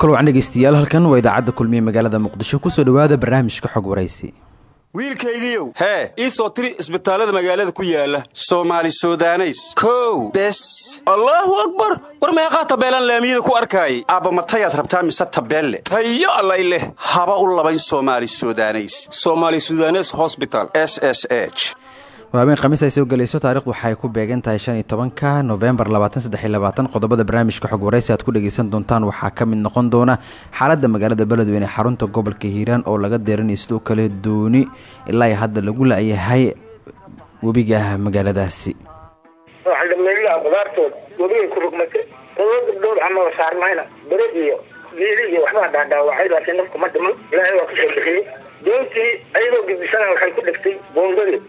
kulwacan dhegeystayaal halkan waa idaacadda kulmiye magaalada muqdisho ku soo dhowaada barnaamijka xog waraysi wiilkaygiiow hee ii soo tiri isbitaallada magaalada ku yaalla soomaali sudaneys. Kow bes. Allaahu akbar! War meeqaa tabeelaan laamiyada ku arkaayay aabba matayaad rabtaa mise tabeelle tayo allay leh. Haba u labayn soomaali sudaneys. Somaali sudanes hosbital s s h habeen khamiis ay soo gelayso taarikhdu waxay ku beegan tahay shan iyo tobanka nofembar labaatan saddex iyo labaatan. Qodobada barnaamijka xog waraysi aad ku dhegeysan doontaan waxaa ka mid noqon doona xaaladda magaalada beledweyne xarunta gobolka hiiraan oo laga deeranayo sidoo kale dooni ilaa hadda lagu la-yahay webiga magaaladaasi. Qudaartood webigay ku rugmatay todoba gabdhood ama saarmayna bere iyo geeli iyo waxbaa laakiin nafku ma dhiman ilaahay waa ku soo bixiyey. Doontii ayadoo gibisana waxay ku dhegtay boondadii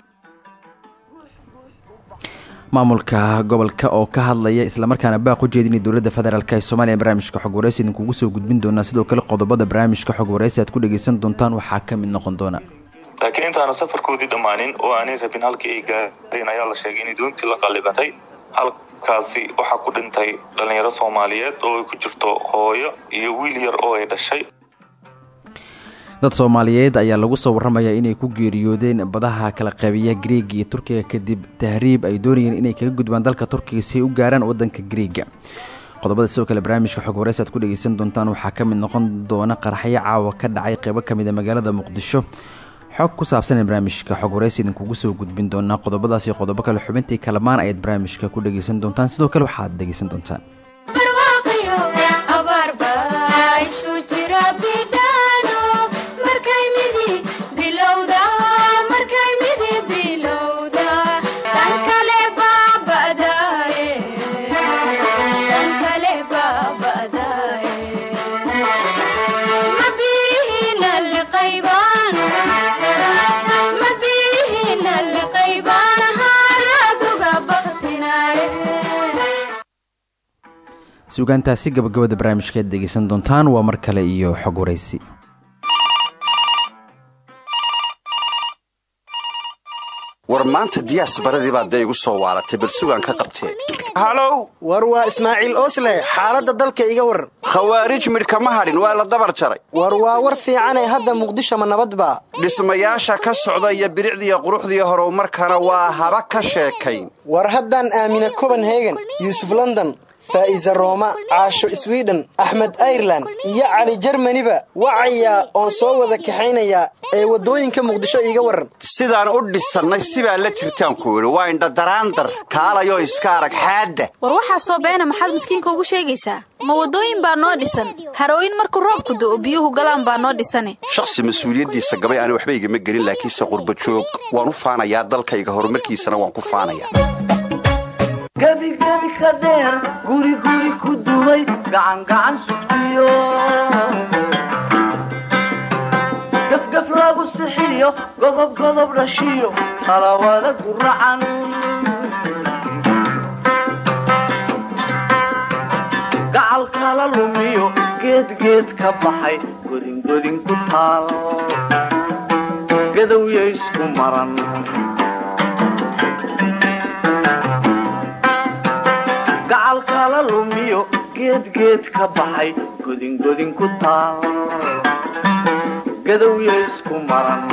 maamulka gobolka oo ka hadlaya islamarkaana baaq u jeedinay dowladda federaalk ee soomaaliya barnaamijka xog waraysi idinkugu soo gudbin doonaa sidoo kale qodobada barnaamijka xog waraysi aad ku dhegeysan doontaan waxaa ka mid noqon doona. Laakiin intaana safarkoodii dhammaanin oo aanay rabin halkii ay gaareen ayaa la sheegay inay doontii la qallibatay halkaasi waxaa ku dhintay dhallinyaro soomaaliyeed oo ay ku jirto hooyo iyo wiil yar oo ay dhashay dad soomaaliyeed ayaa lagu soo warramaya inay ku geeriyoodeen badaha kala qeybiya griega iyo turkiga kadib tahriib ay doonayeen inay kaga gudbaan dalka turkiga si ay u gaaraan wadanka griega qodobada sidoo kale barnaamijka xog waraysi aad ku dhegeysan doontaan waxaa ka mid noqon doona qaraxyo caawa ka dhacay qeybo ka mid a magaalada muqdisho. Xog ku saabsan barnaamijka xog waraysi idinkugu soo gudbin doonaa qodobadaas iyo qodobo kale xubintii kalamaan ayaad barnaamijka ku dhegeysan doontaan. Sidoo kale waxaad dhegeysan doontaan sugaantaasi gabagabada barnaamijkaad dhegeysan doontaan waa mar kale iyo xog waraysi war maanta diyaas baradii baa dee igu soo waaratay bal sugaan ka qabtee. Halow war waa ismaaciil oosle xaaladda dalka iga waran khawaarij midh kama hadhin waa la dabar jaray. War waa war fiicanee hadda muqdisho ma nabadba dhismayaasha ka socda iyo bilicdiiyo quruxdii horumarkana waa haba ka sheekayn. War haddaan aamina copenhagen yuusuf london faa'iisa rooma caasho swiden axmed airelan iyo cali jermaniba wacayaa oon soo wada kaxaynayaa ee waddooyinka muqdisho iiga warran. Sidaan u dhisannay sibaa la jirtaanku idhi waa indhadaraandar kaalayoo iska arag xaadda. War waxaa soo beena maxaad miskiinka ugu sheegaysaa? Ma waddooyin baa noo dhisan? Harooyin markuu roobku do'o biyuhu galaan baa noo dhisane? Shakhsi mas'uuliyaddiisa gabay aana waxba igama gelin laakiinse qurba joog. Waan u faanayaa dalkayga horumarkiisana waan ku faanayaa gebigebi ka dheer guriguri ku dumay gacangacan sugtiyo gafgaf lagu sixiyo godobgodob dhashiyo talawada guracan gacal kala lumiyo geedgeed ka baxay godingodin ku taal gadowya isku maran kala lumiyo geedgeed ka baxay godingodin ku taal. Gadowya isku maran.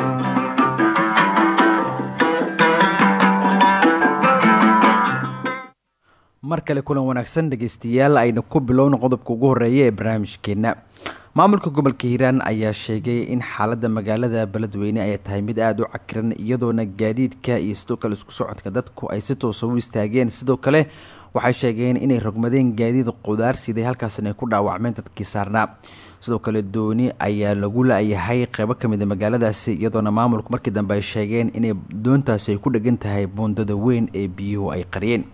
Mar kale kulan wanaagsan dhegeystayaal ayna ku bilowna qodobka ugu horreeya ee barnaamijkeena. Maamulka gobolka hiiraan ayaa sheegay in xaaladda magaalada beledweyne ay tahay mid aada u cakiran iyadoona gaadiidka iyo sidoo kale isku socodka dadku ay si toosa u istaageen. Sidoo kale waxay sheegeen inay rogmadeen gaadiid qudaar siday halkaasna ay ku dhaawacmeen dadkii saarnaa. Sidoo kale dooni ayaa lagu la-yahay qeybo ka mid a magaaladaasi iyadoona maamulku markii dambe ay sheegeen inay doontaasi ay ku dhegan tahay buundada weyn ee biyuhu ay qariyeen.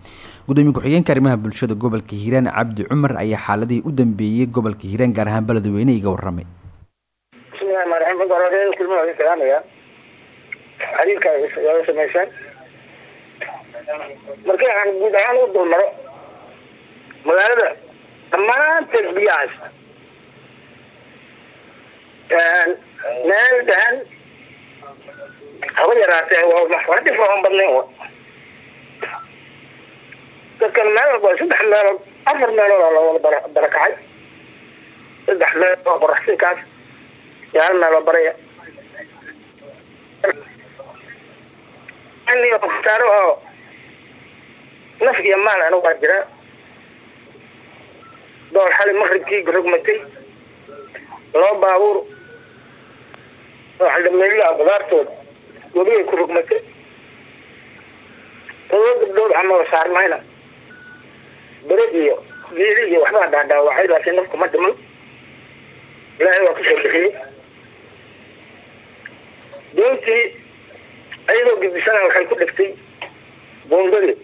Gudoomiye ku-xigeenka arrimaha bulshada gobolka hiiraan cabdi cumar ayaa xaaladihii u dambeeyey gobolka hiiraan gaar ahaan beledweyne iga waramay bismillahi rmaan raxiim marka hore kulmada salaamaya xiriirka yaalla samaysaan markii aan guud ahaan u dulmaro magaalada dhammaanteed biyaa meel dahan haba yaraatee waa wax dhif aan badnayn wa dadkan meel walba saddex meelood afar meelood oo lawada barakacay saddex meel oo qoraxsinkaas iyo hal meel oo baraya. Oo naf iyo maal ana waa jiraa door xali maqribkii rogmatay laba baabuur. Oo xaldhameelilaha qudaartooda webigay ku rogmatay todoba gabdhood camal saarmayna bered iyo geeli iyo waxbaa dhaadhaawacay laakiin nafku ma dhiman. Ilaahay waa ku soo bixiyey. Doontii ayadoo gidisana waxay ku dhegtay buundadii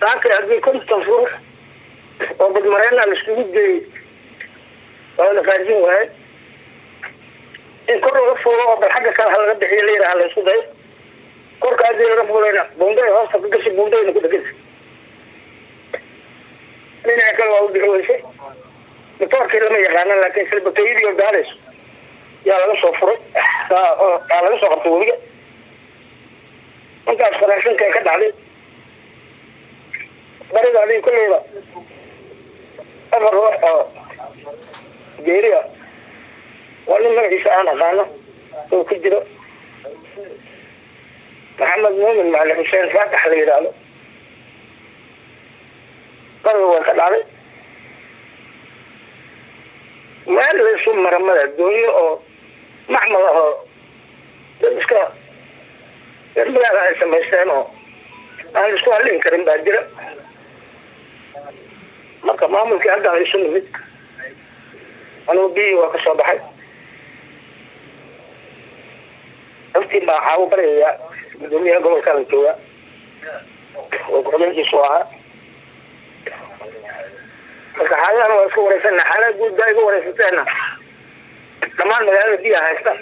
saakay haddii konton fur oo badmareena laiskugu geeyey waa la faajin waaye in kor laga fuulo oo bal xagga kale ha laga bixiyo la yidhaha laysku dayo korka haddii laga fuulayna buunday hoosta ka gashi buundayna ku dheganta dhinaca kale waa u bixi weysay matoorkii lama yaqaana laakiin silbatayadii oo gaadayso yaa laga soo furay yaa laga soo qabtay weliga markaas faraashinka ka dhacday bariga adii kulleyba afar ruux oo geeriya waa nin magaciisa aan aqaano oo ku jiro. Maxamed muumin macali xuseen faatax la yidhaahdo bariga way ka dhacday. Meel laysu maramada doonyo oo macmal ah oo dad iska darbigaada ay samaysteen oo aan isku halin karin baa jira marka maamulkii hadda isu nimid anugu biyii waa ka soo baxay. Aftii baa caawo baryayaa gudoomiyaha gobolka la joogaa oo ku-xigeenkiisu ahaa marka xaaladahan waa iska wareysana xaalada guud baa iga wareysateena. Dhammaan magaalada biyaa haysta.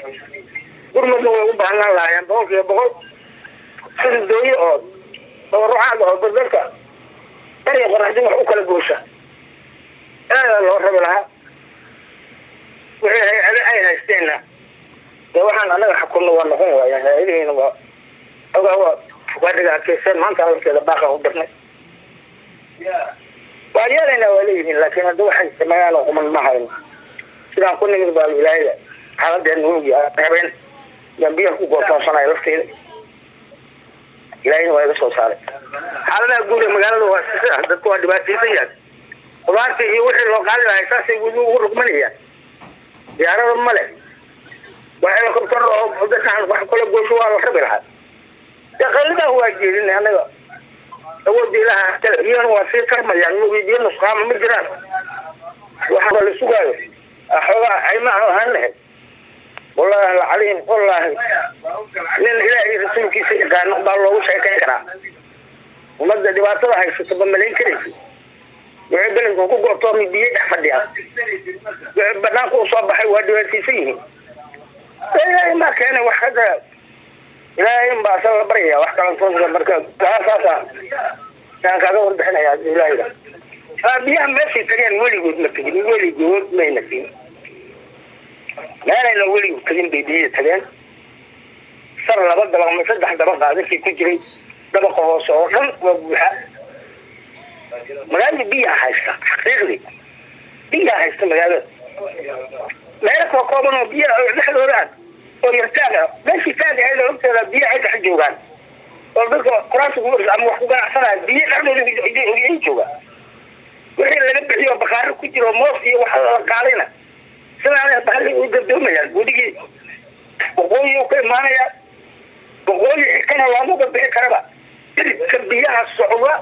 Gurmadna way u baahnaan lahaayeen boqol kiiba boqol. Sida dooye oo dabarucaad oo dadka bariga qoraxdin wax u kala goosha. Aadaa loo rabi lahaa. Wixii ay haysteenna. Dee waxaan anaga xukunna waa noqon waaya hay'adihiina waa ogaa waa dhiga adkeyseen maanta hadalkeeda baaqan u dirnay waa yeelaynaa waa leeyihiin laakiin hadda waxay sameeyaan oo quman ma hayno sidaan ku nimid baa ilaahayda xaaladeen nuugi habeen yaan biyaha ku gootoonsanayo lafteeda ilaahayna waa iga soo saaray xaaladaha guud ee magaalada waa dadku waa dhibaataysan yahay iyo wixii loo qaadi lahay saasay weli ugu rugmanayaan diyaarada male waa helicopter oo dadkaan wax kala goosho waa la rabi lahaa dee waa jeedin anaga awoodda ilaha kale biyahana waa sii tarmayaan mugi biyo nusqaama ma jiraan waxaa la sugaayo xoogaa aymaha ahaan lahayd wallahi alcaliim wallahi. Nin ilaahay rasuulkiisa yaqaano baa loogu sheekayn karaa. Ummadda dhibaatada haysato ba malayn karaysa wixii beledku ku goortoomi biyo dhex fadhiya. Wixii banaanka soo baxay waa dhibaataysan yihiin. Ilaahay maa keenay wax hadda. Ilaahay in baa asaga la baryaya wax kalantoonka marka saasa yaan kaaga warbixinaya ilaahiga biyaha meeshay tageen weligood ma tegin weligood mayna tegin meelayna weligood tegin bay tageen. Sar laba dabaq ma saddex dabaqa dadkii ku jiray dabaqa hoose oo dhan waa buuxa magaalada biyaha haysta xaqiiqdii biyaha haysta magaalada meelo koo kooban oo biya dhexdooda ah oo yartaag meeshii taag ahayd horteeda biyo ay dhex joogaan. Oo dadka quraanka ama wax ku ganacsanaya biyo dhexdooda ay joogaan. Wixii laga bixiyo bakaaro ku jiro moos iyo wax la qaalayna sidaa bahali u gudigii waqooyi ka imaanaya waqooyi kana loomaba bixi karaba? Ka biyaha socda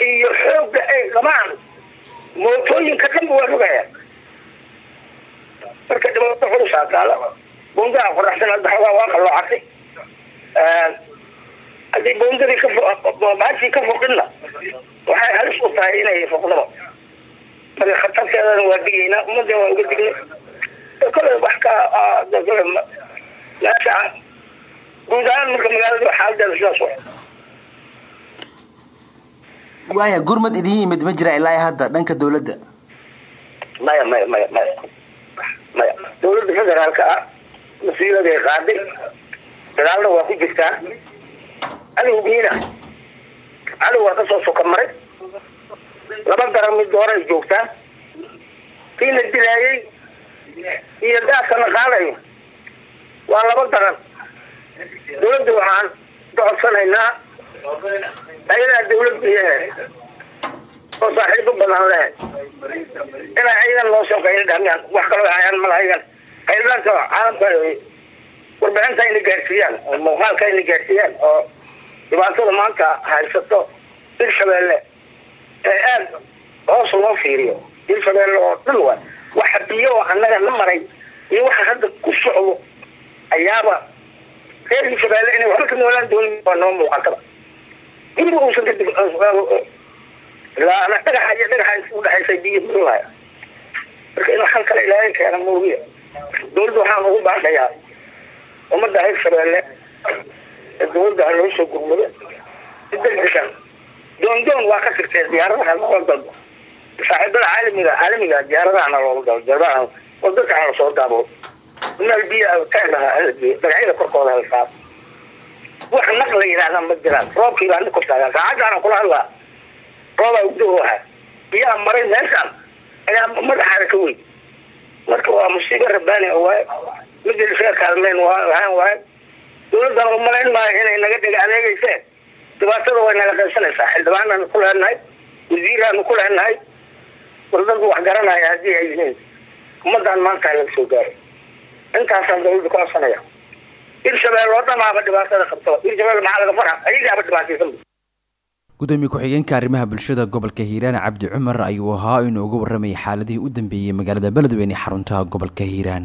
iyo xoogga ay qabaan mootooyinka dhanba waa rogaya marka dhibaato culusaa taala bundaha qoraxsan hadda xoogaa waa qalloocatay haddii bundadii kabaashii ka foqinna waxay halis u tahay inay foqdaba marka khatarteedana waa digaynaa ummadda waa uga dignay kole wax ka meesha guud ahaan marka magaalada xaaladeeda sidaas wa waaya gurmad idin yimid ma jira ilaa hadda dhanka dawladda maya maya maya maya maya dawladda federaalka ah mas'uuliyaday qaaday dagaalna waa ku jirtaa cadowgiina cadow waa ka soo soka maray laba garan mid dooray joogtaa kiina dilaayay iyo daadkana qaadayo waa laba garan dawladda waxaan ka codsanaynaa ayadaa dawlad oo saaxiibo badan leh. Inay ayagan noo soo qayli dhaamiyaan wax kaloo hayaan mala ayagan caalamka warbixinta ayna gaarsiiyaan oo muuqaalka ayna gaarsiiyaan oo dhibaatada maanta haysato hirshabeelle ee aada hoos loo fiiriyo. Hirshabeelle oo dhan wa waxa biyo oo annaga na maray iyo waxa hadda ku socdo ayaaba reer hirshabeelle inay waxba ka noolaan doonin waa noo muuqataba guriga uusan kadib ilaa dhagaxa iyo dhagaxa udhexaysay biyo murlaya marka inuu xal kale ilaahay keena muugiya dawladda waxaan ugu baaqayaa ummadda hirshabeelle ee dawladda ha loo soo gurmado. Degdegan doon doon waa ka sirtee diyaaradaha loola dalbo? Saaxiibada caalamiga caalamiga diyaaradahana loola dabo diyaaradaha oo dadka hala soo daabo meel biyo taaglaha hala geeyo dhagacyada korkooda hala wax naq la yidhahdaan ma jiraan. Roobkii baa nin kortaagaa saacaddaana kula hadlaa roobaa ugdaho aha biyaha maray meeshaan ayaa madaxaada ka weyn. Marka waa musiibo rabaani waaye midii isaga kaalmeyn ahaan waaye dawladdana umalayn maayo inay naga dhega adeegeyseen dhibaatada way naga qaysanaysaa xildhibaanaanu ku leenahay wasiiraanu ku leenahay war wax garanaya haddii ay yihiin. Ummadaan maanta laga soo gaaray intaasaan dawladda ku codsanaya hirshabelle oo dhamaaba dhibaatada qabto. Hirshabelle maxaa laga farxa ayagaaba dhibaataysan gudoomiye ku-xigeenka arrimaha bulshada gobolka hiiraan cabdi cumar ayuu ahaa inuu uga waramayay xaaladihii u dambeeyey magaalada beledweyne xaruntaha gobolka hiiraan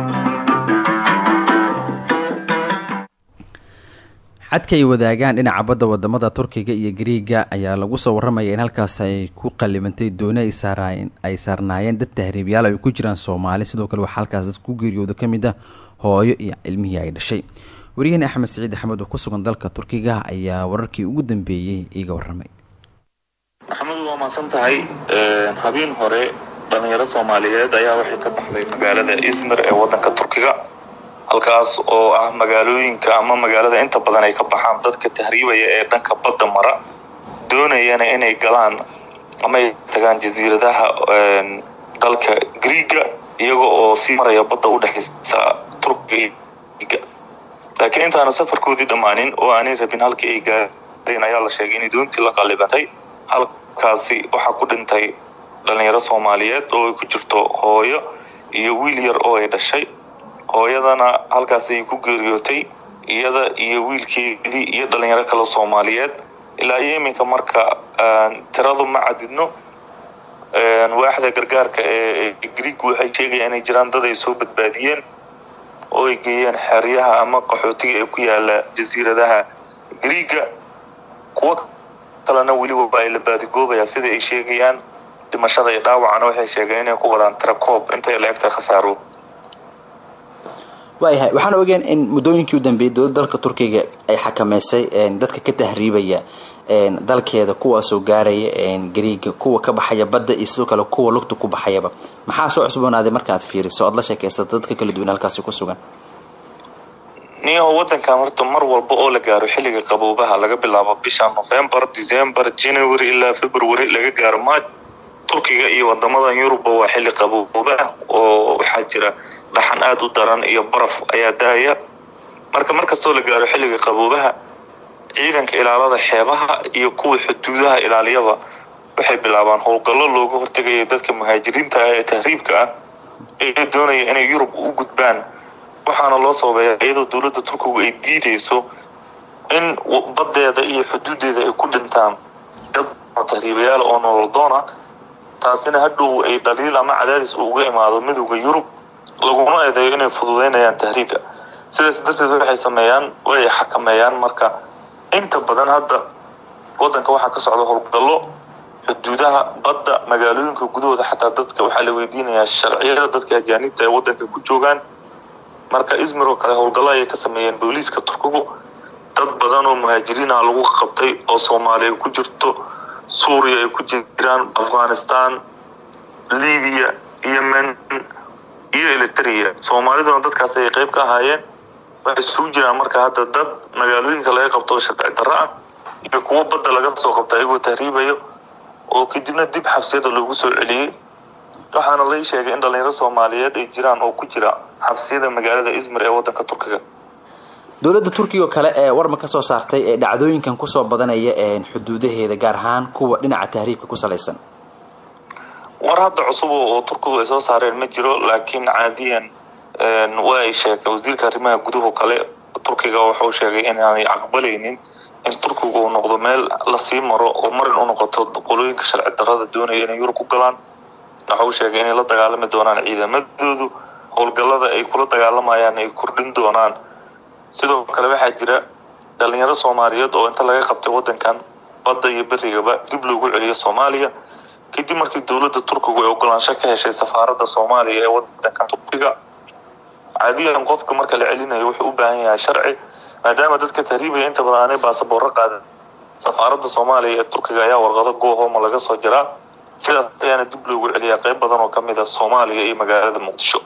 xadka ay wadaagaan dhinaca badda waddamada turkiga iyo gariiga ayaa lagu soo waramaya in halkaas ay ku qalibantay dooni ay saarnaayeen dad tahriibyaal ay ku jiraan soomaali. Sidoo kale waxaa halkaas dad ku geeriyooda ka mid ah hooyo iyo cilmihii ay dhashay. Wariyaheen axmed siciid axmed oo ku sugan dalka turkiga ayaa wararkii ugu dambeeyey iiga waramay maxamed waa mahadsan tahay habeen hore dhalinyaro soomaaliyeed ayaa waxay ka baxday magaalada izmir ee wadanka turkiga halkaas oo ah magaalooyinka ama magaalada inta badan ay ka baxaan dadka tahriibaya ee dhanka badda mara doonayana inay galaan ama ay tagaan jasiiradaha dalka griiga iyaga oo sii maraya badda u dhexaysa turkiga laakiin intaana safarkoodii dhammaanin oo aanay rabin halkii ay gaareen ayaa la sheegay inay doontii la qallibantay halkaasi waxaa ku dhintay dhalinyaro soomaaliyeed oo ay ku jirto hooyo iyo wiil yar oo ay dhashay hooyadana halkaas ay ku geeriyootay iyada iyo wiilkeedii iyo dhalinyaro kale soomaaliyeed. Ilaa iyo iminka marka tiradu ma cadidno waaxda gargaarka ee grieg waxay sheegayaan inay jiraan dad ay soo badbaadiyeen oo ay geeyeen xeryaha ama qaxootiga ee ku yaalla jasiiradaha griiga kuwo kalena weliba ay la baadigoobayaa sida ay sheegayaan dhimashada iyo dhaawacana waxay sheegeen inay ku wadaan tirakoob intay la egtahay khasaaro waayahay waxaan ogeen in muddooyinkii u dambeeyay dowladda dalka turkiga ay xakameysay dadka ka tahriibaya dalkeeda kuwaasoo gaaraya gariiga kuwa ka baxaya badda iyo sidoo kale kuwa lugta ku baxayaba. Maxaa soo cusboonaaday markaad fiiriso? Oad la sheekaysato dadka kala duwan halkaasi ku sugan. Niyaho wadankan horta mar walba oo la gaaro xilliga qaboobaha laga bilaabo bisha november december january ilaa february laga gaaro maaj turkiga iyo wadamadan yuruba waa xilli qaboobaha oo waxaa jira dhaxan aada u daran iyo baraf ayaa da'aya. Marka markastoo la gaaro xilliga qaboobaha ciidanka ilaalada xeebaha iyo kuwa xuduudaha ilaaliyaba waxay bilaabaan howlgallo looga hortegayo dadka muhaajiriinta ah ee tahriibka ah ee doonaya inay yurub u gudbaan. Waxaana loo sababeeya iyadoo dowladda turkigu ay diideyso in baddeeda iyo xuduudeeda ay ku dhintaan dad tahriibayaal oo nolol doona taasina hadhow ay dhaliil ama cadaadis uga imaado midowda yurub laguna eedeeyo inay fududeynayaan tahriibka. Sidaas darteed waxay sameeyaan way xakameeyaan marka inta badan hadda wadanka waxaa ka socda howlgallo xuduudaha badda magaalooyinka gudahooda xataa dadka waxaa la weydiinayaa sharciyada dadka ajaanibta ee wadanka ku joogaan. Marka izmir oo kale howlgallo ayay ka sameeyeen booliiska turkigu dad badan oo muhaajiriin ah lagu qabtay oo soomaaliya ku jirto suuriya ay ku jiraan afghanistan libiya yemen iyo eritrea soomaaliduna dadkaas ayay qayb ka ahaayeen. Waxay isugu jiraan marka hadda dad magaalooyinka laga qabto oo sharci darro ah iyo kuwo badda laga soo qabta ayagoo tahriibayo oo kadibna dib xabsiyada loogu soo celiyey waxaana lai sheegay in dhalinyaro soomaaliyeed ay jiraan oo ku jira xabsiyada magaalada izmir ee wadanka turkiga. Dowladda turkiga oo kale ee warma ka soo saartay ee dhacdooyinkan ku soo badanaya xuduudaheeda gaar ahaan kuwa dhinaca tahriibka ku salaysan war hadda cusub oo turkigu ay soo saareen ma jiro laakiin caadiyan waa ay sheegay wasiirka arrimaha guduhu kale turkiga wuxuu sheegay inaanay aqbalaynin in turkigu uu noqdo meel la sii maro oo marin u noqoto qolooyinka sharci darrada doonaya inay yurub ku galaan. Waxau sheegay inay la dagaalami doonaan ciidamadoodu howlgallada ay kula dagaalamayaan ay kordhin doonaan. Sidoo kale waxaa jira dhalinyaro soomaaliyeed oo inta laga qabtay wadankan badda iyo berigaba dib loogu celiyo soomaaliya kadib markii dowladda turkigu ay ogolaansho ka heshay safaaradda soomaaliya ee wadankan turkiga caadiyan qofka marka la celinayo wuxuu u baahan yahay sharci maadaama dadka tahriibaya inta badan aanay baasaboorro qaadan. Safaaradda soomaaliya ee turkiga ayaa warqado goohoma laga soo jiraa sidaas ayaana dib loogu celiyaa qayb badan oo ka mid a soomaaliya iyo magaalada muqdisho.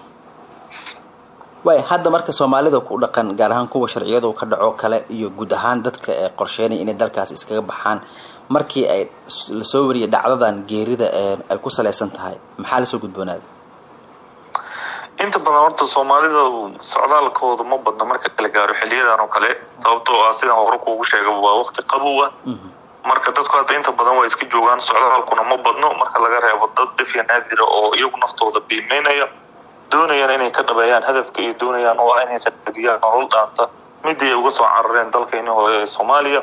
Waay hadda marka soomaalida ku dhaqan gaar ahaan kuwa sharciyadu ka dhaco kale iyo guud ahaan dadka ee qorsheynaya inay dalkaas iskaga baxaan markii ay la soo wariyay dhacdadan geerida ay ku salaysan tahay maxaa la soo gudboonaada inta badan horta soomaalida socdaalkooda ma badna marka kala gaaro xiliyadan oo kale sababtoo ah sidaan hore kuugu sheega waa waqti qabowa marka dadku hadda inta badan waa iska joogaan socdaalkuna ma badno marka laga reebo dad dhifya naadira oo iyagu naftooda biimeynaya doonayaan inay ka dhabeeyaan hadafka iyo doonayaan oo ah inay raadiyaan nolol dhaanta. Midii ay uga soo carareen dalkayni hore ee soomaaliya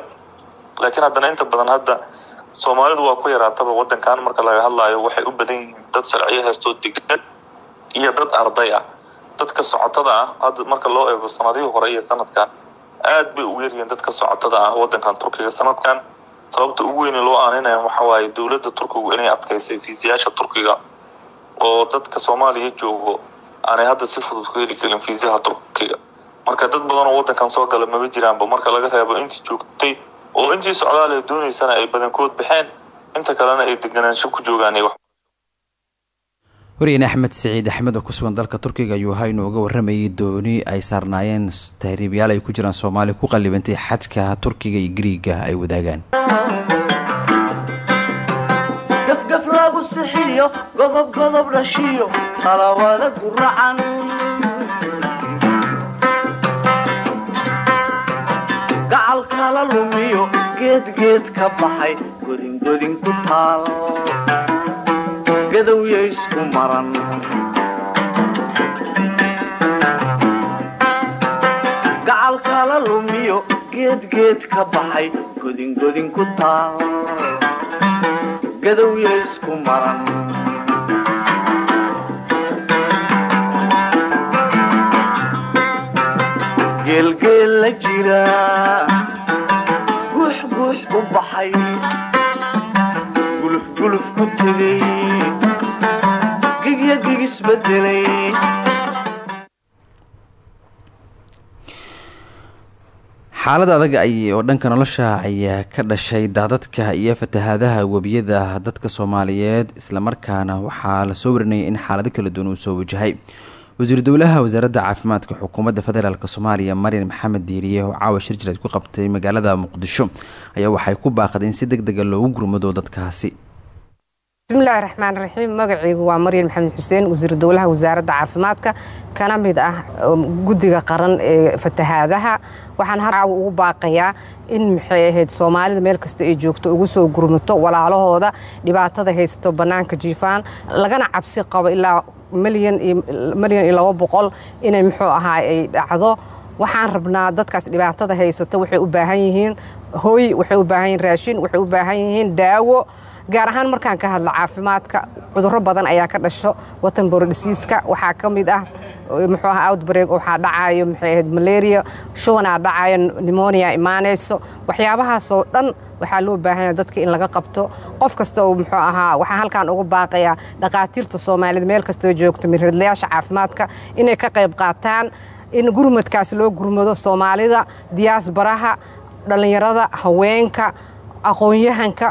laakiin haddana inta badan hadda soomaalidu waa ku yaraataba wadankan marka laga hadlaayo waxay u badan yihiin dad sharciyo heestoo degan iyo dad arday ah. Dadka socotada ah hadda marka loo eego sanadihii hore iyo sanadkan aad bay ugu yaryihiin dadka socotada ah wadankan turkiga. Sanadkan sababta ugu weyn loo aaninaya waxa waaye dowladda turkigu inay adkaysay fiisayaasha turkiga oo dadka soomaaliya joogo aanay hadda si fudud ku heli karin fiisaha turkiga. Marka dad badan oo wadankan soo gala maba jiraanba. Marka laga reebo intii joogtay oo intii socdaal ay doonaysana ay badankood baxeen inta kalena ay deganaansho ku joogaan wariyeen axmed siciid axmed oo ku sugan dalka turkiga ayuu ahaa inuu uga warramayay dooni ay saarnaayeen tahriibyaal ay ku jiraan soomaaliya ku qallibantay xadka turkiga iyo gariiga ay wadaagaan. Gafgaf lagu sixiyo godob godob dhashiyo qalawada guracan kala lumiyo geedgeed ka baxay godingodin ku taal gadowya isku maran. Gacal kala lumiyo geedgeed ka baxay godingodin ku taal gadowya isku maran geelgeel la jira u baxay gulufguluf ku tegay gigya gigisbedelay xaalad adag oo dhanka nolosha ayaa ka dhashay daadadka iyo fatahaadaha webiyada dadka soomaaliyeed islamarkaana waxaa la soo warinayay in xaalado kala duwan uu soo wajahay wasiiru dowlaha wasaaradda caafimaadka xukuumadda federaalk soomaaliya maryan maxamed diiriye oo caawa shir jireed ku qabtay magaalada muqdisho ayaa waxay ku baaqday in si deg dega loogu gurmado dadkaasi bismillahi raxmaan raxiim magacaygu waa maryan maxamed xuseen wasiir dowlaha wasaaradda caafimaadka. Kana mid ah guddiga qaran ee fatahaadaha. Waxaan harcaawa ugu baaqayaa in maxay ahayd soomaalida meel kasta ay joogto ugu soo gurmato walaalahooda dhibaatada haysato bannaanka jiifaan lagana cabsi qabo ilaa milyan iyo laba boqol inay muxuu ahaa ay dhacdo. Waxaan rabnaa dadkaas dhibaatada haysato waxay u baahan yihiin hooy waxay u baahan yihiin raashin waxay u baahan yihiin daawo gaar ahaan markaan ka hadlo caafimaadka cudurro badan ayaa ka dhasho watan borodhisiiska waxaa ka mid ah muxuu aha outbreak waxaa dhacayo maxay ahayd malaria. Shubanaa dhacayo nimonia imaanayso waxyaabahaasoo dhan waxaa loo baahanya dadka in laga qabto. Qof kasta oo muxuu ahaa waxaan halkaan ugu baaqayaa dhaqaatiirta soomaalida meel kastoo joogto mirhadlayaasha caafimaadka inay ka qayb qaataan in gurmadkaas loo gurmado soomaalida diyaasbaraha dhallinyarada haweenka aqoon-yahanka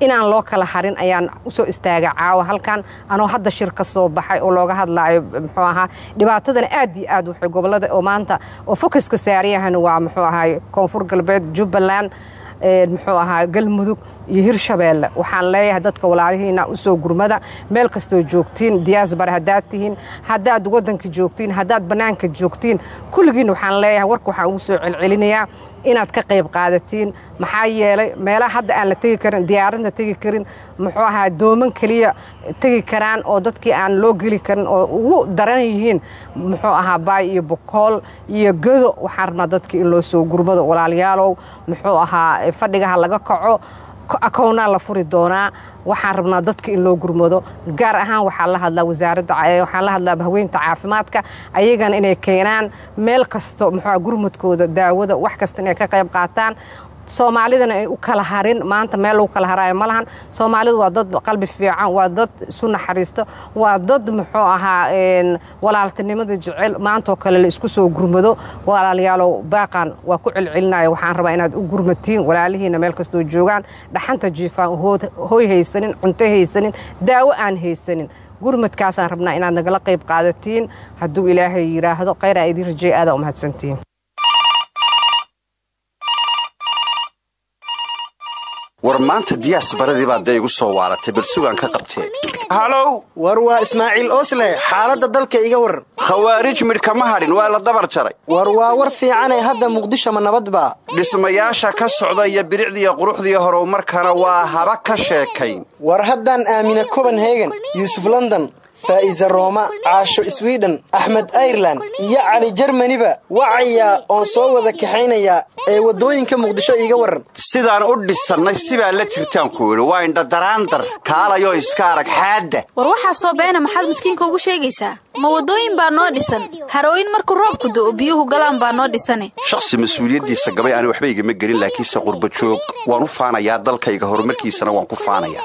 inaan loo kala harin ayaan u soo istaaga caawa. Halkan anoo hadda shir ka soo baxay oo looga hadlaayo muxuu ahaa dhibaatadana aad iyo aad waxay gobollada oo maanta oo focuska saaryahan waa muxuu ahaa koonfur galbeed jubbaland muxuu ahaa galmudug iyo hirshabeelle. Waxaan leeyahay dadka walaalihiina u soo gurmada meel kastoo joogtiin diyaasbar haddaad tihiin haddaad waddanka joogtiin haddaad bannaanka joogtiin kulligiin waxaan leeyahay warka waxaan ugu soo celcelinayaa inaad ka qayb qaadatiin. Maxaa yeelay meelaha hadda aan la tegi karin diyaaradna tegi karin muxuu ahaa dooman keliya tegi karaan oo dadkii aan loo geli karin oo ugu daran yihiin muxuu ahaa baay iyo bokool iyo gado waxaan rabnaa dadkii in loo soo gurmado walaalayaalow muxuu ahaa fadhigaha laga kaco akownaa la furi doonaa. Waxaan rabnaa dadka in loo gurmado gaar ahaan waxaa la hadlaa wasaaradda waxaan la hadlaa haweynta caafimaadka ayagana inay keenaan meel kasto muxuu gurmadkooda daawada wax kasta inay ka qayb qaataan soomaalidana ay u kala harin. Maanta meel lagu kala haraayo ma lahan. Soomaalidu waa dad qalbi fiican waa dad isu naxariisto waa dad muxuu ahaa walaaltinimada jecel. Maantoo kale la isku soo gurmado. Walaalayaalow baaqan waa ku celcelinaya waxaan rabaa inaad u gurmatiin. Walaalihiina meel kastoo joogaan. Dhaxanta jiifaan hooy haysanin cunto haysanin daawo aan haysanin. Gurmadkaasaan rabnaa inaad nagala qayb qaadatiin. Hadduu ilaahay yidhaahdo khayraa idiin rajey aadaa u mahadsantihiin war maanta diyaas baradii baa dee igu soo waaratay bal sugaan ka qabtee. Halow war waa ismaaciil oosle xaaladda dalka iga waran khawaarij midh kama hadhin waa la dabar jaray. War waa war fiicanee hadda muqdisho ma nabadba dhismayaasha ka socda iyo bilicdiiyo quruxdii horumarkana waa haba ka sheekayn. War haddaan aamina copenhagen yuusuf london faa'iise rooma caasho swiden axmed airelan iyo cali jermaniba wacayaa oon soo wada kaxaynayaa ee waddooyinka muqdisho iiga waran sidaan u dhisannay sibaa la jirtaan ku idhi waa indhadaraandar kaalayoo iska arag xaadda. War waxaa soo beena maxaad miskiinka ugu sheegaysaa? Ma waddooyin baa noo dhisan? Harooyin markuu roobku do'o biyuhu galaan baa noo dhisane? Shakhsi mas'uuliyaddiisa gabay ani waxba igama gelin laakiinse qurbajoog waan u faanayaa dalkayga horumarkiisana waan ku faanayaa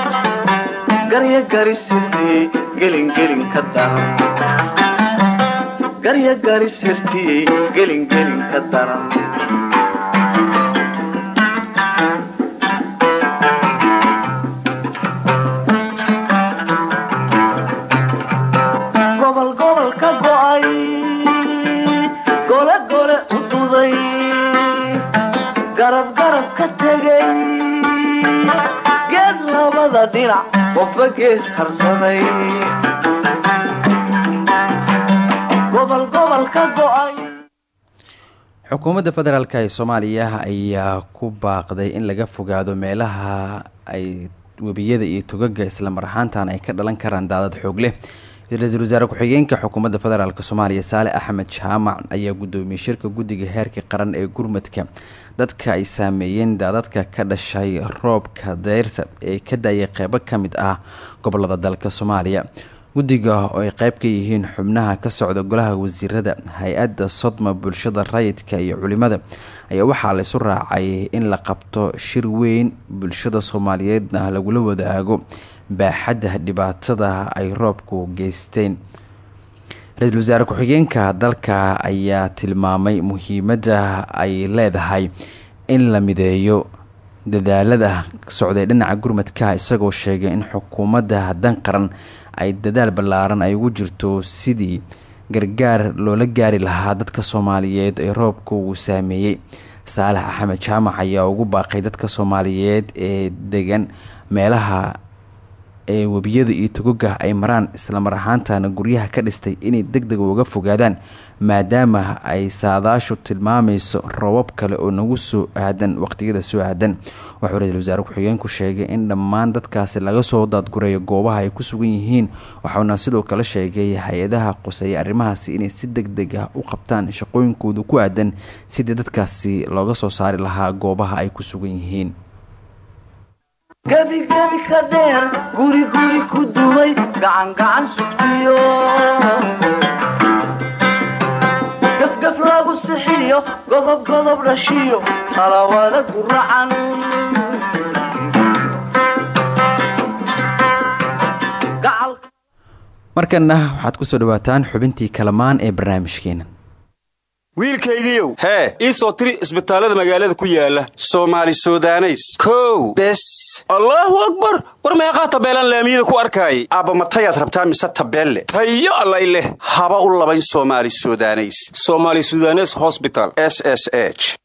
garya garisirtiyey gelingelin ka daran gees harsaday xukuumadda federaalk ee soomaaliya ayaa ku baaqday in laga fogaado meelaha ay webiyada iyo togaga islamar ahaantana ay ka dhalan karaan daadad xoog leh ra'iisul wasaare ku-xigeenka xukuumadda federaalk soomaaliya saale axmed jaamac ayaa guddoomiyey shirka guddiga heerka qaran ee gurmadka. Dadka ay saameeyeen daadadka ka dhashay roobka deyrta ee ka daayay qeybo ka mid ah gobollada dalka soomaaliya. Guddiga oo ay qeyb ka yihiin xubnaha ka socda golaha wasiirada hay'adda sodma bulshada rayidka iyo culimada ayaa waxaa laysu raacay in la qabto shir weyn bulshada soomaaliyeedna lagula wadaago baaxadda dhibaatada ay roobku geysteen. Ra'iisul wasaare ku-xigeenka dalka ayaa tilmaamay muhiimadda ay leedahay in la mideeyo dadaalada socday dhinaca gurmadka isagoo sheegay in xukuumadda dan qaran ay dadaal ballaaran ay ugu jirto sidii gargaar loola gaari lahaa dadka soomaaliyeed ee roobka uu saameeyey. Saalax axmed jaamac ayaa ugu baaqay dadka soomaaliyeed ee degan meelaha ee webiyada iyo togoga ay maraan islamar ahaantana guryaha ka dhistay inay deg deg uga fogaadaan maadaama ay saadaashu tilmaamayso roobab kale oo nagu soo aadan waqtiyada soo aadan. Wuxuu ra'iisul wasaare ku-xigeenku sheegay in dhammaan dadkaasi laga soo daadgurayo goobaha ay ku sugan yihiin waxauna sidoo kale sheegay hay'adaha quseeya arrimahaasi inay si deg deg ah u qabtaan shaqooyinkooda ku aadan sidii dadkaasi looga soo saari lahaa goobaha ay ku sugan yihiin gebigebi ka dheer guri guri ku duway gacan gacan sugtiyo gafgaf lagu sixiyo godob godob dhashiyo talawada guracan markanna waxaad ku soo dhawaataan xubintii kalamaan ee barnaamijkeena wiilkaygiiow hee ii soo tiri isbitaallada magaalada ku yaalla soomaali sudaneys. Kow bes. Allaahu akbar war meeqaa tabeelaan laamiyada ku arkaayay? Aabba matayaad rabtaa mise tabeelle? Tayo allay leh. Haba u labayn soomaali sudaneys. Somaali sudanes hosbital s s h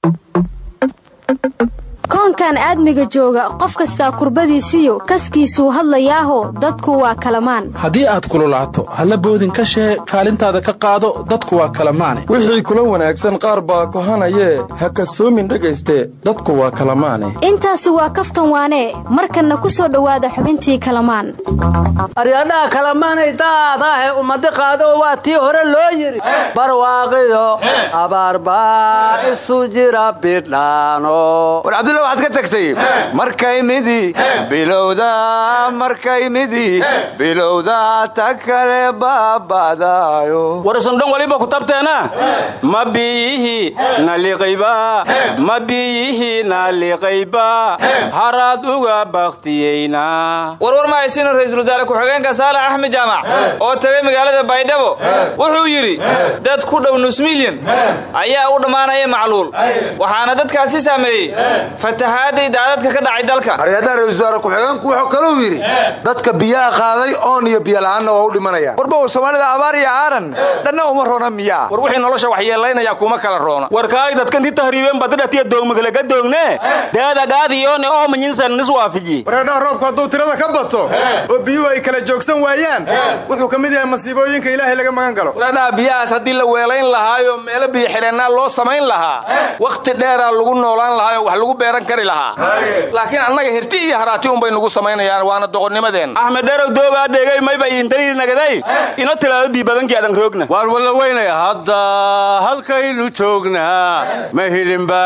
koonkan aadmiga jooga qof kastaa kurbadiisiyo kaskiisuu hadlayaaho dadku waa kalamaan. Haddii aad kululaato halla boodin ka shee kaalintaada ka qaado dadku waa kalamaane. Wixii kula wanaagsan qaar baa kohanayee ha kasoomin dhegayste dadku waa kalamaane. Intaasi waa kaftan waanee markanna ku soo dhowaada xubintii kalamaan. Aryadhaha kalamaanay daadaahe ummadi qaado waa tii hore loo yidhi. Barwaaqiyo abaarbaa isu jira bidhaano waxaad ka tagtay markay midi bilowda markay midi bilowda ta kale baaba'daayo warisandhon waliba ku tabteena ma biyihi naliqayba ma biyihi naliqayba haraad uga bakhtiyeyna warwar ma haysiino ra'iisul wasaare ku-xigeenka saalax axmed jaamac oo tagay magaalada baydhabo wuxuu yidhi dad ku dhow nus milyan ayaa u dhammaanaya macluul waxaana dadkaasi saameeyey fatahaadii daadadka ka dhacay dalka. Aryadaha ra'isul wasaare ku-xigeenku wuxuu kaluu yidhi dadka biyaha qaaday oon iyo biyola'aanna waa u dhimanayaan. Warbow soomaalida abaar iyo aaran dhanna uma roona miyaa. War wixii nolosha waxyeelaynaya kuma kala roona. War kaay dadkan ti tahriibeen badadhatiya doogmagalaga doogne? Daadagaadiyoone oo manyinsan nis waafijiye wareedhaha roobku hadduu tirada ka bato oo biyuhu ay kala joogsan waayaan wuxuu ka mid yahay masiibooyinka ilaahay laga magan galo. Wareedhaha biyahaas haddii la weelayn lahaayo meelo biyo xidheennaa loo samayn lahaa wakhti dheeraa lagu noolaan lahaayoo wax lagu beeran kari lahaa. Laakiin annaga hirti iyo haraati unbay nugu samaynayaan waana doqonnimadeen. Axmed dherow doogaa dhegay mayba iindaliil nagaday ino tilaalo bii badankii adan roogna. Weynaya hadda halkaynu joognaa ma hilinba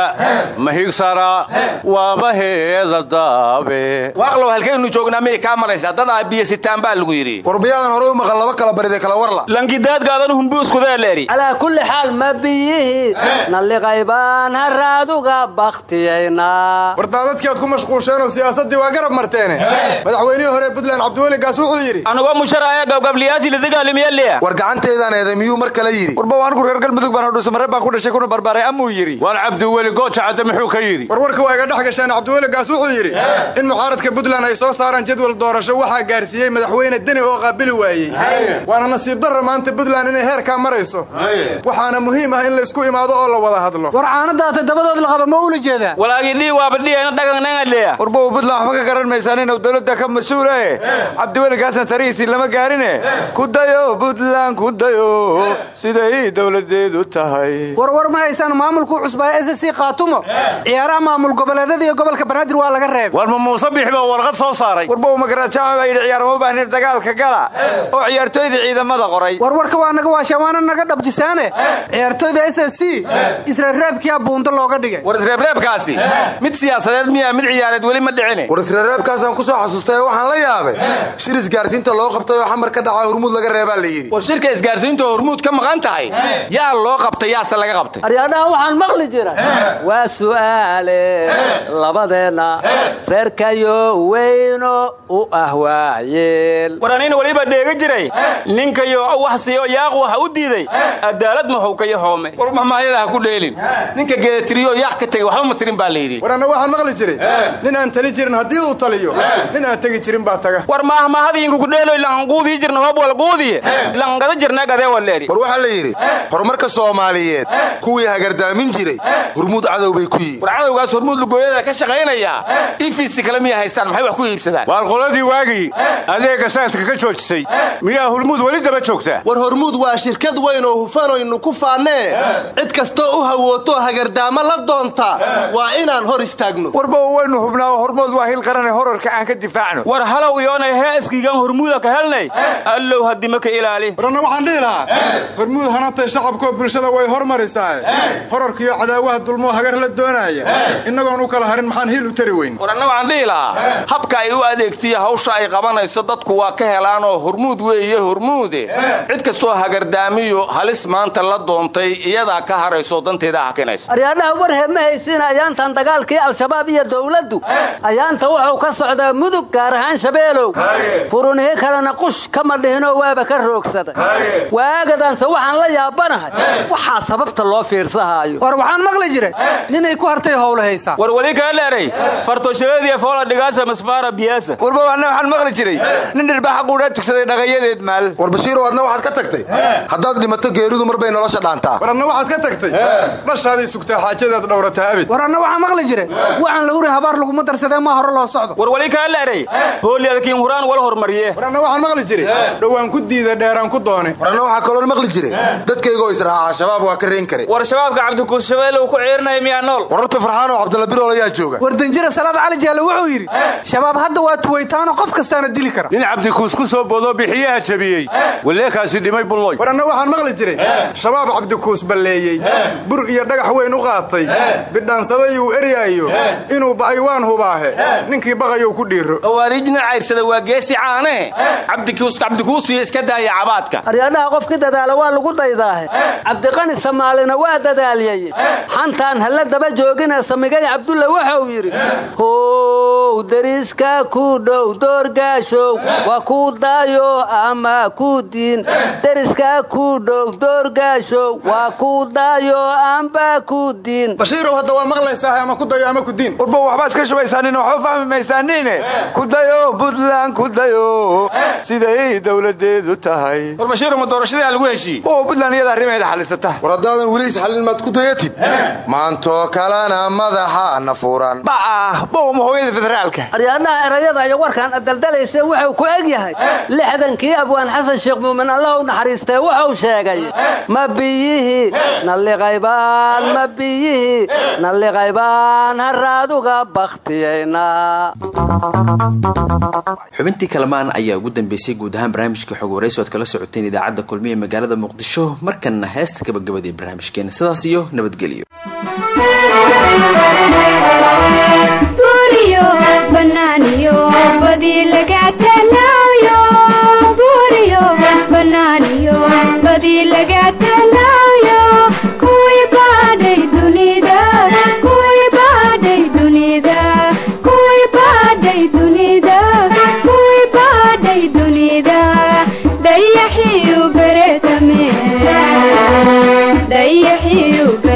ma higsara waaba heeda daabe. Waaqlow halkaynu joognaa miyay kaa maraysaa dadaa biyo sitaan baa lagu yidhi. War biyaadan hore u maqan laba kala baride kala warla langidaadgaadan humbuuskudeeleeri calaa kulli xaal ma biyihii nalliqaybaan haraaduga bakhtiyaynaa war daadadkii aad ku mashquusheenoo siyaasaddii waa garab marteene madaxweynihii hore puntland cabdiweli gaas wuxuu yidhi anigoo musharaaya gabgabliyaashii ladagaalimiyaliya war gacanteedaan eeday miyuu mar kale yidhi. Warba anigu reer galmudug baan hodhuusamare baan ku dhashay kuna barbaaray amuu yidhi. Waar cabdiweli gooja cadde muxuu ka yidhi. Warwarka waa iga dhex gasheen cabdiweli gaas wuxuu yidhi in mucaaradka puntland ay soo saaraan jadwal doorasho waxaa gaarsiiyey madaxweyne deni oo qaabili waayey. Waana nasiib darra maanta puntland inay heerkaa marayso. Waxaana muhiim ah in la isku imaado oo la wada hadlo. War caanadaata dabadood laqaba ma ula jeedaa warbow buntland waxba ka garan maysaan inuu dowladda ka mas'uula eh. Cabdiweli gaasna tarihiisii lama gaarine ku dayo buntland ku dayo. Siday dowladeedu tahay. Warwar ma haysaan maamulkuu cusbaa s c khaatumo? Ciyaaraha maamul goboleedada iyo gobolka banaadir waa laga reebay. War ma muuse biixi baa warqad soo saaray. Warbow magaraad jaamac baa yidhi ciyaar uma baahnin dagaalka gala. Oo ciyaartooyda ciidamada qoray. Warwarka waa naga waashaan waana naga dhabjisaane. Ciyaartooyda s s c israreebkiyaa buundo looga dhigay. War isreebreebkaasi mid siyaasadeed miyaa mid ciyaareed weli ma dhicine war israreebkaasaan ku soo xasuustay waxaan la yaabay. Shir isgaarsiinta loo qabtay oo xamar ka dhaca hormuud laga reebaa la yidhi. War shirka isgaarsiinta hormuud ka maqan tahay yaa loo qabtay yaase laga qabtay. Aryaadhaha waxaan maqli jira waa su'aale labadeenna reerkayo weyno u ah waayeel. War anina weliba dheega jiray. Ninkayo wax siiyo yaaq waxa u diiday. Adaalad maxuukayo hoome. War mahmaayada ha ku dheelin. Ninka geetiriyo yaaq ka tegey waxba ma tirin baa la yidhi war anna waxaan maqli jiray. Nin aan tali jirin haddii uu taliyo. Nin aan tegi jirin baa taga. War maahmaahadiinku ku dheeloy lanquudii jirna hoob wal quudiye langada jirna gadee waleeri war waxaa la yidhi horumarka soomaaliyeed kuwii hagardaamin jiray hurmuud cadow bay ku yihiin war cadowgaas hormuud lugooyada ka shaqaynaya ifisi kale miya haystaan? Maxay wax ku iibsadaan? Waar qoladii waagii adeega saadka ka joojisay miyaa hurmuud weli daba joogtaa? War hormuud waa shirkad weyn oo hufanaynu ku faannee cid kastoo u hawooto hagardaamo la doonta waa inaan hor istaagno. Warbow waynu hubnaa oo hormood waa hil qarane horarka aan ka difaacno. War halow iyoonay heeskiigan hormuuda ka helnay allow haddima ka ilaali. War anna waxaan dhihi lahaa. Hormuud hanatay shacabkoo bulshada way hormarisaa. Horarkiiyo cadaawaha dulmoo hagar la doonaaya innagoon u kala harin maxaan hiil u tari weyn. War anna waxaan dhihi lahaa habka ay u adeegtiya hawsha ay qabanayso dadku waa ka helaanoo hormuud weeye hormuude cid kastoo hagardaamiyo halis maanta la doontay iyadaa ka harayso danteeda hakinaysa aryaadhaha warhe ma haysiin ayaantan dagaalkii al-shabaab iyo dowladdu ayaanta wuxuu ka socdaa mudug gaar ahaan shabeelow. Furunihi kalena qush kama dhihinoo waaba ka roogsaday waagadanse waxaan la yaabanahay. Waxaa sababta loo fiirsahaayo. War waxaan maqli jiray. Ninay ku hartay howla haysaa war weli kaa dheeray fartoshareediya foola dhigaasa masfaara biyaasa. Warbow anna waxaan maqli jiray. Nin dhirbaaxa quudhaa tugsaday dhaqayadeed maal. War bashiirow adna waxaad ka tagtay? Haddaad dhimato geeridu mar bay nolosha dhaantaa. War adna waxaad ka tagtay? Dhashaaday sugtaa xaajadaad dhowrataa abid. War anna waxaa maqli jiray waxaan la huri habaar laguma darsadee maa hore loo socdo. War weli kaa dheeray hooliyadkiin huraan wala hormariye. War anna waxaan maqli jiray dhowaan ku diida dheeraan ku doone. War anna waxaa kaloon maqli jiray dadkaygoo israaca shabaab waa ka reen karay war shabaabka cabdikuus shabeelow ku ciirinaya miyaa nool? Wararta farxaan oo cabdalla birool ayaa jooga. War danjira salaad cali jaalle wuxuu yidhi shabaab hadda waa tuwaytaanoo qof kastaana dili kara. Nin cabdikuus ku soo boodoo bixiyaha jabiyey. Waleekaasi dhimay bulloy. War anna waxaan maqli jiray shabaab cabdikuus balleeyey. Bur iyo dhagax weyn u qaatay. Bidhaansaday uu eryaayo inuu ba'ay waan hubaahe. Ninkii baqayou ku dhiiro awaariijna cayrsada waa geesi cabdikuus cabdikuusiyo iska daaya cabaadka. Aryaadhaha qofkii dadaala waa lagu daydaahe. Cabdiqani samaalina waa dadaaliyey xantaan hala daba joogina samigay cabdulle wuxuu yidhi. How deriska ku dhow doorgaashow waa ku daayo ama ku diin. Deriska ku dhow doorgaashow waa ku daayo amba ku diin. Bashiirow hadda waa maqlaysaa ama ku dayo ama ku diin warbow waxbaa iska shubaysaanin waxba fahmi maysaaniine ku dayo buntland ku dayo siday dowladeedu tahay. War bashiirow ma doorashadaa lagu heshiiye oo buntland iyada arrimeeda xalisata. War haddaadan weli maad ku dayatid. Maantoo kalena madaxaana furan ba'ah bowma hooyada federaalka. Aryaadhaha erayada iyo warkaan adaldalaysa wuxuu ku eg yahay. Lixdankii abwaan xasan sheekh muumin allah u naxariistee wuxuu sheegay ma biyihii nalliqaybaan ma biyihii nalliqaybaan xubintii kalamaan ayaa ugu dambeysay guud ahaan barnaamijka xog waraysi oad kala socoteen idaacadda kulmiye magaalada muqdisho markanna heesta gabagabadii barnaamijkeena. Sidaas iyo nabadgelyo madhulkaanan